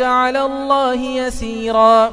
على الله يسيرا.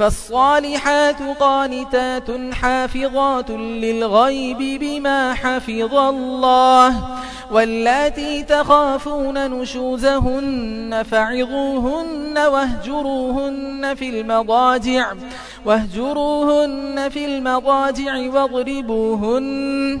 فالصالحات قانتات حافظات للغيب بما حفظ الله واللاتي تخافون نشوزهن فعظوهن واهجروهن في المضاجع واهجروهن في المضاجع واضربوهن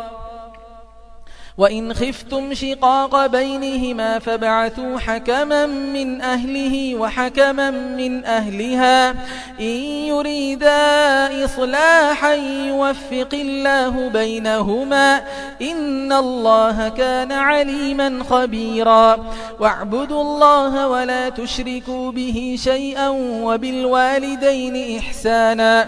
وإن خفتم شقاق بينهما فابعثوا حكما من أهله وحكما من أهلها إن يريدا إصلاحا يوفق الله بينهما إن الله كان عليما خبيرا واعبدوا الله ولا تشركوا به شيئا وبالوالدين إحسانا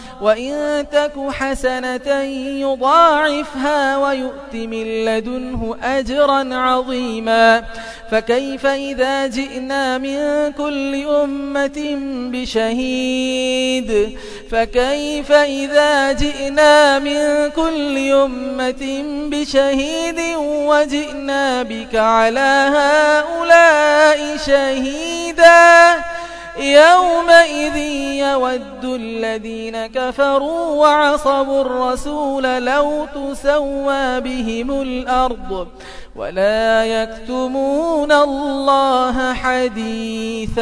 وإن تك حسنة يضاعفها ويؤت من لدنه أجرا عظيما فكيف إذا جئنا من كل أمة بشهيد فكيف إذا جئنا من كل أمة بشهيد وجئنا بك على هؤلاء شهيدا يومئذ يود الذين كفروا وعصبوا الرسول لو تسوى بهم الأرض ولا يكتمون الله حديثاً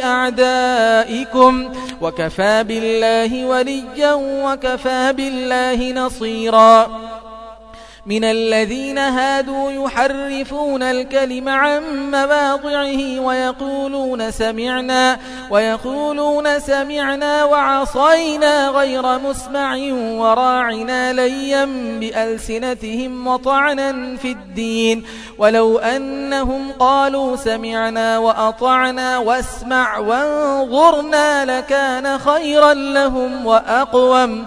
بأعدائكم وكفى بالله وليا وكفى بالله نصيرا من الذين هادوا يحرفون الكلم عن مواضعه ويقولون سمعنا ويقولون سمعنا وعصينا غير مسمع وراعنا ليا بألسنتهم وطعنا في الدين. ولو أنهم قالوا سمعنا وأطعنا واسمع وانظرنا لكان خيرا لهم وأقوم.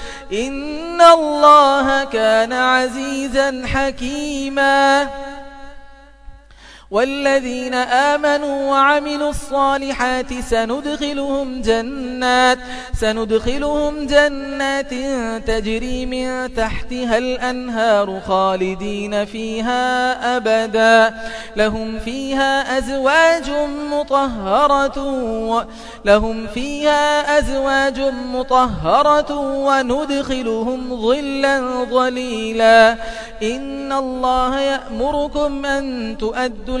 إن الله كان عزيزا حكيما والذين آمنوا وعملوا الصالحات سندخلهم جنات سندخلهم جنات تجري من تحتها الأنهار خالدين فيها أبدا. لهم فيها أزواج مطهرة لهم فيها أزواج مطهرة وندخلهم ظلا ظليلا. إن الله يأمركم أن تؤدوا